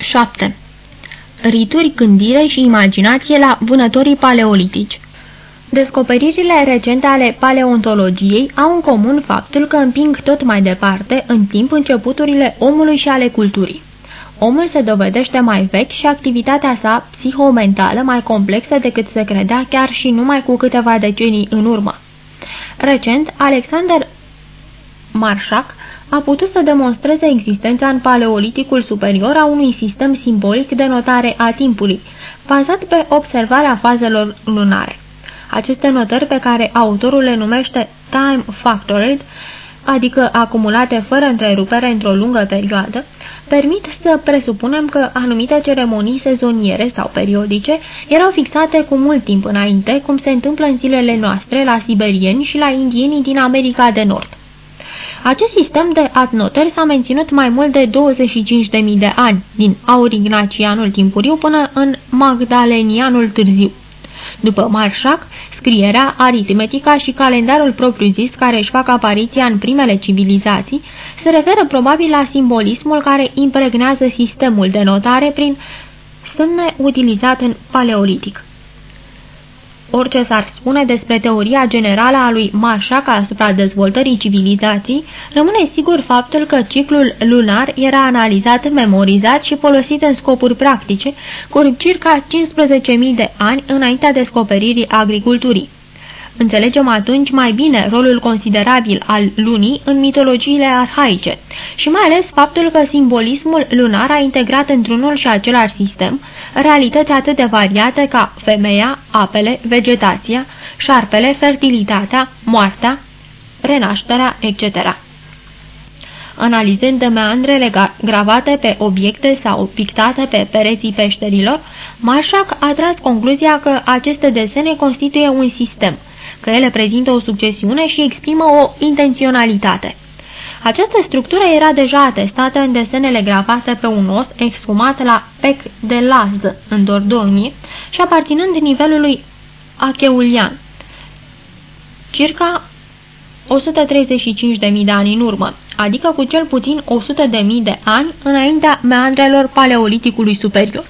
7. Rituri, gândire și imaginație la vânătorii paleolitici Descoperirile recente ale paleontologiei au în comun faptul că împing tot mai departe în timp începuturile omului și ale culturii. Omul se dovedește mai vechi și activitatea sa psihomentală mai complexă decât se credea chiar și numai cu câteva decenii în urmă. Recent, Alexander Marshak a putut să demonstreze existența în paleoliticul superior a unui sistem simbolic de notare a timpului, bazat pe observarea fazelor lunare. Aceste notări pe care autorul le numește time factored, adică acumulate fără întrerupere într-o lungă perioadă, permit să presupunem că anumite ceremonii sezoniere sau periodice erau fixate cu mult timp înainte, cum se întâmplă în zilele noastre la siberieni și la indienii din America de Nord. Acest sistem de adnotări s-a menținut mai mult de 25.000 de ani, din aurignacianul timpuriu până în magdalenianul târziu. După Marșac, scrierea, aritmetica și calendarul propriu-zis care își fac apariția în primele civilizații se referă probabil la simbolismul care impregnează sistemul de notare prin semne utilizat în paleolitic. Orice s-ar spune despre teoria generală a lui Marshak asupra dezvoltării civilizației, rămâne sigur faptul că ciclul lunar era analizat, memorizat și folosit în scopuri practice, cu circa 15.000 de ani înaintea descoperirii agriculturii. Înțelegem atunci mai bine rolul considerabil al lunii în mitologiile arhaice și mai ales faptul că simbolismul lunar a integrat într-unul și același sistem realități atât de variate ca femeia, apele, vegetația, șarpele, fertilitatea, moartea, renașterea, etc. Analizând meandrele gravate pe obiecte sau pictate pe pereții peșterilor, Marshak a tras concluzia că aceste desene constituie un sistem – că ele prezintă o succesiune și exprimă o intenționalitate. Această structură era deja atestată în desenele gravate pe un os exhumat la Pec de Laz, în Dordogne, și aparținând nivelului acheulian, circa 135.000 de ani în urmă, adică cu cel puțin 100.000 de ani înaintea meandrelor paleoliticului superior.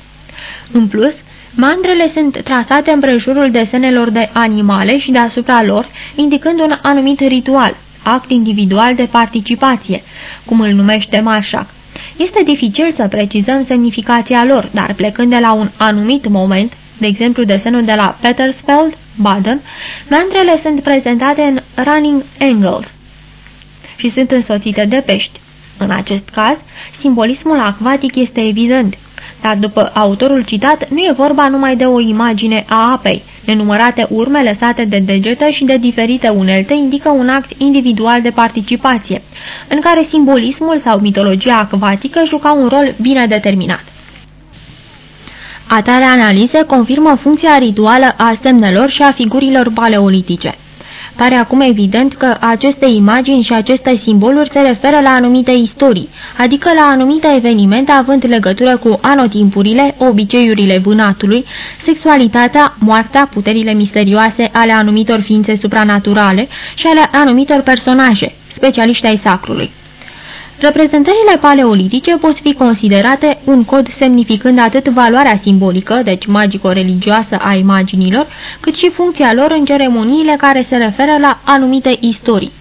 În plus, Mandrele sunt trasate împrejurul desenelor de animale și deasupra lor, indicând un anumit ritual, act individual de participație, cum îl numește Marshak. Este dificil să precizăm semnificația lor, dar plecând de la un anumit moment, de exemplu desenul de la Petersfeld, Baden, mandrele sunt prezentate în running angles și sunt însoțite de pești. În acest caz, simbolismul acvatic este evident. Dar după autorul citat, nu e vorba numai de o imagine a apei. Nenumărate urme lăsate de degete și de diferite unelte indică un act individual de participație, în care simbolismul sau mitologia acvatică juca un rol bine determinat. Atare analize confirmă funcția rituală a semnelor și a figurilor paleolitice. Pare acum evident că aceste imagini și aceste simboluri se referă la anumite istorii, adică la anumite evenimente având legătură cu anotimpurile, obiceiurile vânatului, sexualitatea, moartea, puterile misterioase ale anumitor ființe supranaturale și ale anumitor personaje, specialiști ai sacrului. Reprezentările paleolitice pot fi considerate un cod semnificând atât valoarea simbolică, deci magico-religioasă a imaginilor, cât și funcția lor în ceremoniile care se referă la anumite istorii.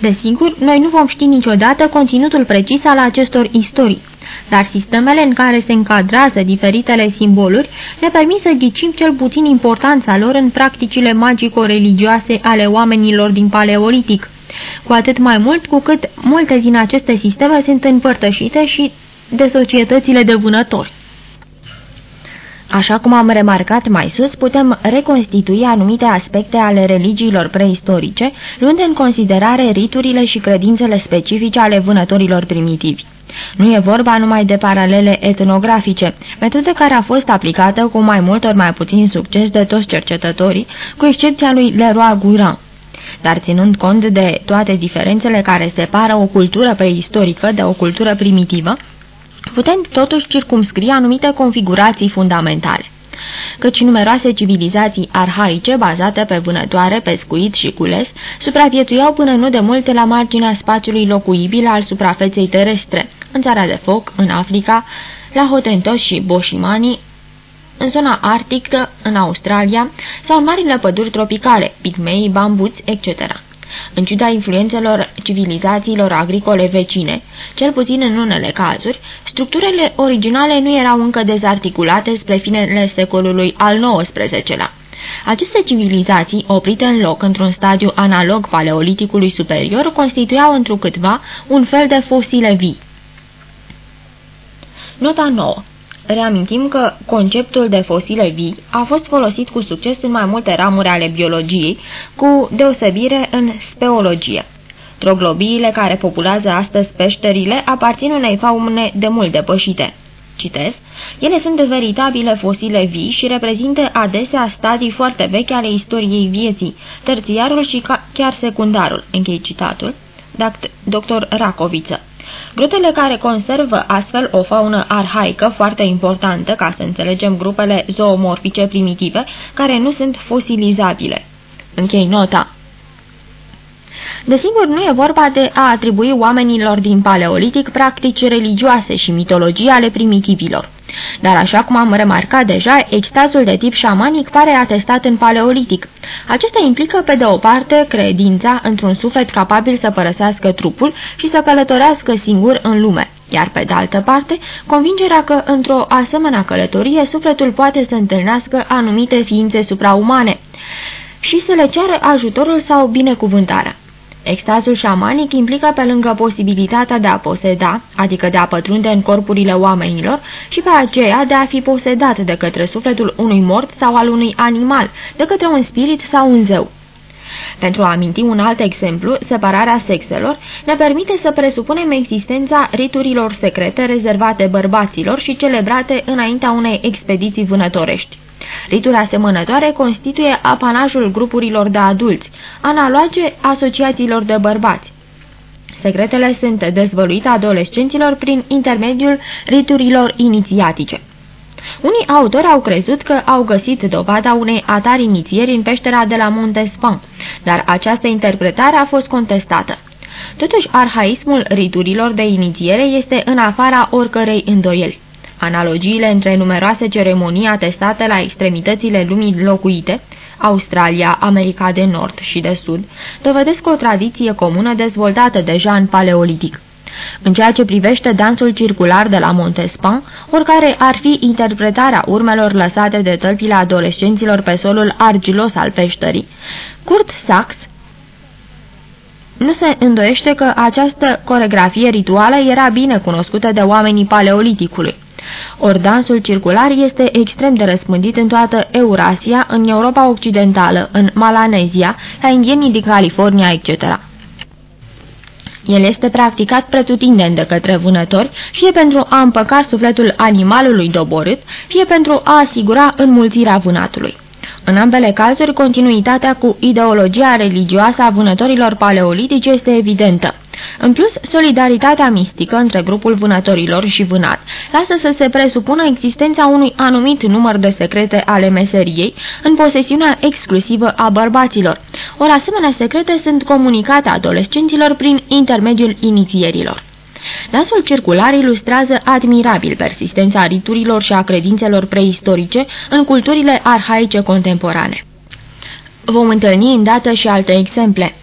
Desigur, noi nu vom ști niciodată conținutul precis al acestor istorii, dar sistemele în care se încadrează diferitele simboluri ne permit să ghicim cel puțin importanța lor în practicile magico-religioase ale oamenilor din paleolitic cu atât mai mult cu cât multe din aceste sisteme sunt împărtășite și de societățile de vânători. Așa cum am remarcat mai sus, putem reconstitui anumite aspecte ale religiilor preistorice, luând în considerare riturile și credințele specifice ale vânătorilor primitivi. Nu e vorba numai de paralele etnografice, metodă care a fost aplicată cu mai mult ori mai puțin succes de toți cercetătorii, cu excepția lui Leroy Guirin dar ținând cont de toate diferențele care separă o cultură preistorică de o cultură primitivă, putem totuși circumscrie anumite configurații fundamentale. căci numeroase civilizații arhaice bazate pe vânătoare, pescuit și cules supraviețuiau până nu de multe la marginea spațiului locuibil al suprafeței terestre, în țara de foc, în Africa, la Hotentoți și Boșimani, în zona arctică, în Australia sau în marile păduri tropicale, pigmei, bambuți, etc. În ciuda influențelor civilizațiilor agricole vecine, cel puțin în unele cazuri, structurile originale nu erau încă dezarticulate spre finele secolului al XIX-lea. Aceste civilizații, oprite în loc într-un stadiu analog paleoliticului superior, constituiau întrucâtva un fel de fosile vii. Nota 9 Reamintim că conceptul de fosile vii a fost folosit cu succes în mai multe ramuri ale biologiei, cu deosebire în speologie. Troglobiile care populează astăzi peșterile aparțin unei faune de mult depășite. Citez, ele sunt veritabile fosile vii și reprezintă adesea stadii foarte vechi ale istoriei vieții, terțiarul și chiar secundarul, închei citatul, dr. Racoviță. Grupele care conservă astfel o faună arhaică foarte importantă ca să înțelegem grupele zoomorfice primitive care nu sunt fosilizabile. Închei nota. Desigur, nu e vorba de a atribui oamenilor din paleolitic practici religioase și mitologii ale primitivilor. Dar așa cum am remarcat deja, extazul de tip șamanic pare atestat în paleolitic. Acesta implică, pe de o parte, credința într-un suflet capabil să părăsească trupul și să călătorească singur în lume, iar pe de altă parte, convingerea că într-o asemenea călătorie sufletul poate să întâlnească anumite ființe supraumane și să le ceară ajutorul sau binecuvântarea. Extazul șamanic implică pe lângă posibilitatea de a poseda, adică de a pătrunde în corpurile oamenilor, și pe aceea de a fi posedat de către sufletul unui mort sau al unui animal, de către un spirit sau un zeu. Pentru a aminti un alt exemplu, separarea sexelor ne permite să presupunem existența riturilor secrete rezervate bărbaților și celebrate înaintea unei expediții vânătorești. Rituri asemănătoare constituie apanajul grupurilor de adulți, analoge asociațiilor de bărbați. Secretele sunt dezvăluite adolescenților prin intermediul riturilor inițiatice. Unii autori au crezut că au găsit dovada unei atari inițieri în peștera de la Montespan, dar această interpretare a fost contestată. Totuși, arhaismul riturilor de inițiere este în afara oricărei îndoieli. Analogiile între numeroase ceremonii atestate la extremitățile lumii locuite, Australia, America de Nord și de Sud, dovedesc o tradiție comună dezvoltată deja în paleolitic. În ceea ce privește dansul circular de la Montespan, oricare ar fi interpretarea urmelor lăsate de tălpile adolescenților pe solul argilos al peșterii, Kurt Sachs nu se îndoiește că această coregrafie rituală era bine cunoscută de oamenii paleoliticului. Ori dansul circular este extrem de răspândit în toată Eurasia, în Europa Occidentală, în Malanezia, la indienii din California, etc. El este practicat pretutindeni de către vânători, fie pentru a împăca sufletul animalului doborât, fie pentru a asigura înmulțirea vânatului. În ambele cazuri, continuitatea cu ideologia religioasă a vânătorilor paleolitici este evidentă. În plus, solidaritatea mistică între grupul vânătorilor și vânat lasă să se presupună existența unui anumit număr de secrete ale meseriei în posesiunea exclusivă a bărbaților. Ori asemenea secrete sunt comunicate adolescenților prin intermediul inițierilor. Dansul circular ilustrează admirabil persistența riturilor și a credințelor preistorice în culturile arhaice contemporane. Vom întâlni îndată și alte exemple.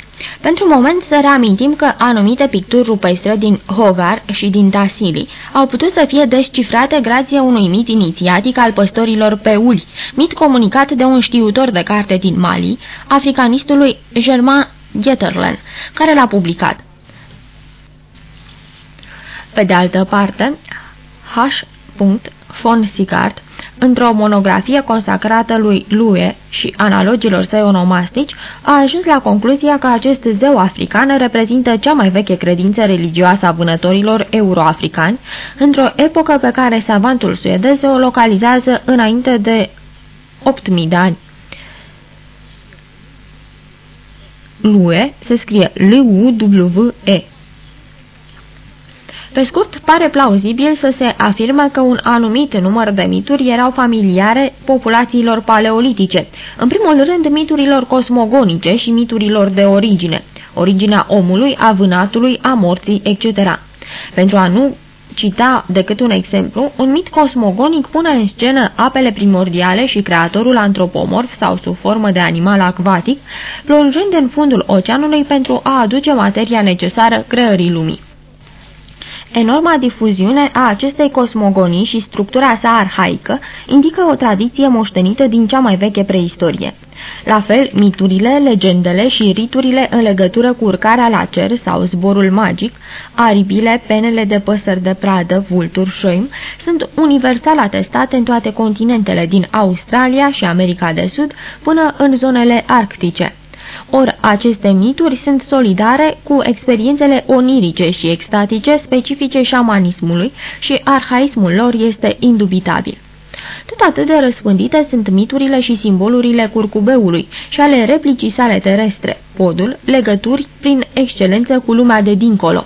Pentru moment să reamintim că anumite picturi rupestre din Hogar și din Tassili au putut să fie descifrate grație unui mit inițiatic al păstorilor peuli, mit comunicat de un știutor de carte din Mali, africanistului Germain Getterlen, care l-a publicat. Pe de altă parte, H. von Sigard, într-o monografie consacrată lui Lue și analogilor săi onomastici, a ajuns la concluzia că acest zeu african reprezintă cea mai veche credință religioasă a vânătorilor euroafricani, într-o epocă pe care savantul suedez o localizează înainte de 8.000 de ani. Lue se scrie L-U-W-E Pe scurt, pare plauzibil să se afirme că un anumit număr de mituri erau familiare populațiilor paleolitice, în primul rând miturilor cosmogonice și miturilor de origine, originea omului, a vânatului, a morții, etc. Pentru a nu cita decât un exemplu, un mit cosmogonic pune în scenă apele primordiale și creatorul antropomorf sau sub formă de animal acvatic, plonjând în fundul oceanului pentru a aduce materia necesară creării lumii. Enorma difuziune a acestei cosmogonii și structura sa arhaică indică o tradiție moștenită din cea mai veche preistorie. La fel, miturile, legendele și riturile în legătură cu urcarea la cer sau zborul magic, aripile, penele de păsări de pradă, vulturi, șoim, sunt universal atestate în toate continentele din Australia și America de Sud până în zonele arctice. Ori aceste mituri sunt solidare cu experiențele onirice și extatice specifice șamanismului și arhaismul lor este indubitabil. Tot atât de răspândite sunt miturile și simbolurile curcubeului și ale replicii sale terestre, podul, legături prin excelență cu lumea de dincolo.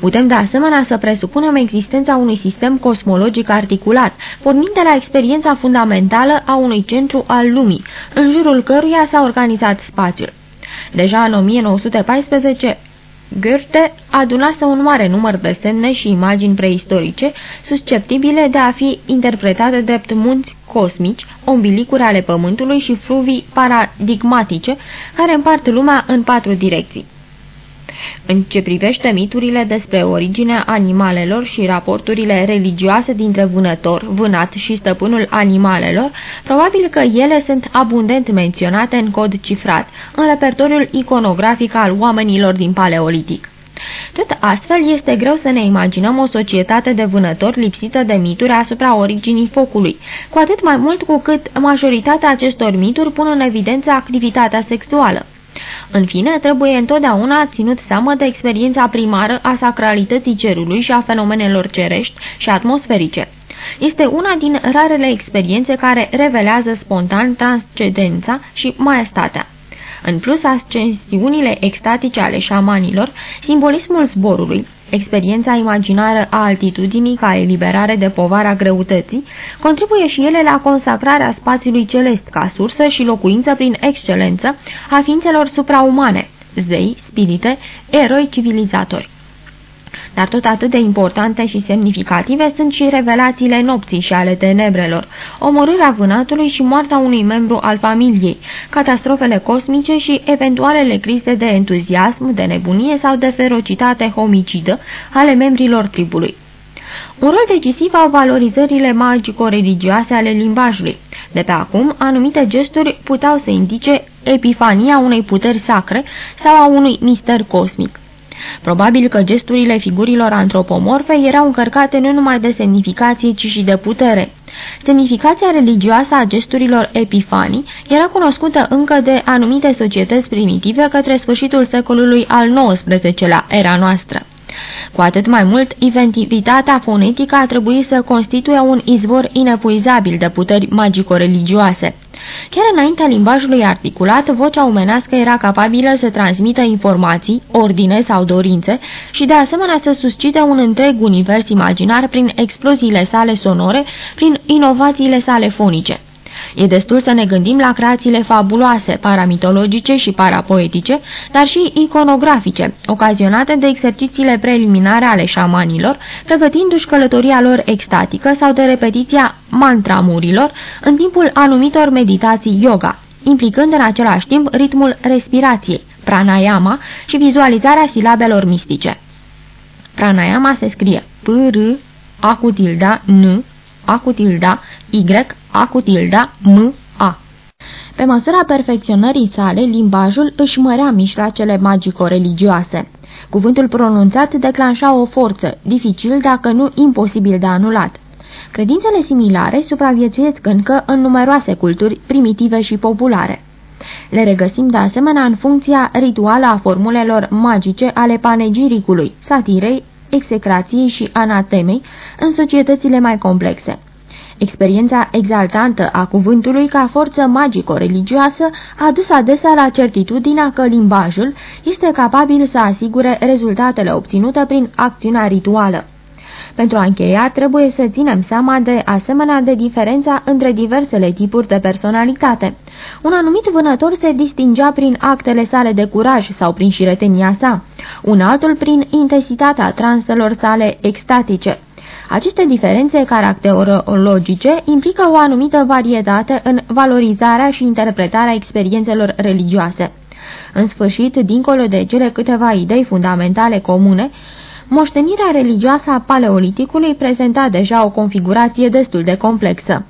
Putem de asemenea să presupunem existența unui sistem cosmologic articulat, pornind de la experiența fundamentală a unui centru al lumii, în jurul căruia s-a organizat spațiul. Deja în 1914, Goethe adunase un mare număr de semne și imagini preistorice susceptibile de a fi interpretate drept munți cosmici, ombilicuri ale Pământului și fluvii paradigmatice care împart lumea în patru direcții. În ce privește miturile despre originea animalelor și raporturile religioase dintre vânător, vânat și stăpânul animalelor, probabil că ele sunt abundent menționate în cod cifrat, în repertoriul iconografic al oamenilor din paleolitic. Tot astfel, este greu să ne imaginăm o societate de vânători lipsită de mituri asupra originii focului, cu atât mai mult cu cât majoritatea acestor mituri pun în evidență activitatea sexuală. În fine, trebuie întotdeauna ținut seama de experiența primară a sacralității cerului și a fenomenelor cerești și atmosferice. Este una din rarele experiențe care revelează spontan transcendența și maestatea. În plus, ascensiunile extatice ale șamanilor, simbolismul zborului, experiența imaginară a altitudinii ca eliberare de povara greutății, contribuie și ele la consacrarea spațiului celest ca sursă și locuință prin excelență a ființelor supraumane, zei, spirite, eroi civilizatori. Dar tot atât de importante și semnificative sunt și revelațiile nopții și ale tenebrelor, omorârea vânatului și moartea unui membru al familiei, catastrofele cosmice și eventualele crize de entuziasm, de nebunie sau de ferocitate homicidă ale membrilor tribului. Un rol decisiv au valorizările magico-religioase ale limbajului. De pe acum, anumite gesturi puteau să indice epifania unei puteri sacre sau a unui mister cosmic. Probabil că gesturile figurilor antropomorfe erau încărcate nu numai de semnificație, ci și de putere. Semnificația religioasă a gesturilor epifanii era cunoscută încă de anumite societăți primitive către sfârșitul secolului al XIX-lea, era noastră. Cu atât mai mult, inventivitatea fonetică a trebuit să constituie un izvor inepuizabil de puteri magico-religioase. Chiar înaintea limbajului articulat, vocea omenească era capabilă să transmită informații, ordine sau dorințe și de asemenea să suscite un întreg univers imaginar prin exploziile sale sonore, prin inovațiile sale fonice. E destul să ne gândim la creațiile fabuloase, paramitologice și parapoetice, dar și iconografice, ocazionate de exercițiile preliminare ale șamanilor, pregătindu-și călătoria lor extatică sau de repetiția mantramurilor în timpul anumitor meditații yoga, implicând în același timp ritmul respirației, pranayama și vizualizarea silabelor mistice. Pranayama se scrie P-R, A cu tilda, N, A cu tilda, Y, A cu tilda, M, A. Pe măsura perfecționării sale, limbajul își mărea mișracele magico-religioase. Cuvântul pronunțat declanșa o forță, dificil dacă nu imposibil de anulat. Credințele similare supraviețuiesc încă în numeroase culturi primitive și populare. Le regăsim de asemenea în funcția rituală a formulelor magice ale panegiricului, satirei, execrației și anatemei în societățile mai complexe. Experiența exaltantă a cuvântului ca forță magico-religioasă a dus adesea la certitudinea că limbajul este capabil să asigure rezultatele obținute prin acțiunea rituală. Pentru a încheia, trebuie să ținem seama de asemenea de diferența între diversele tipuri de personalitate. Un anumit vânător se distingea prin actele sale de curaj sau prin șiretenia sa, un altul prin intensitatea transelor sale extatice. Aceste diferențe caracterologice implică o anumită varietate în valorizarea și interpretarea experiențelor religioase. În sfârșit, dincolo de cele câteva idei fundamentale comune, Moștenirea religioasă a paleoliticului prezenta deja o configurație destul de complexă.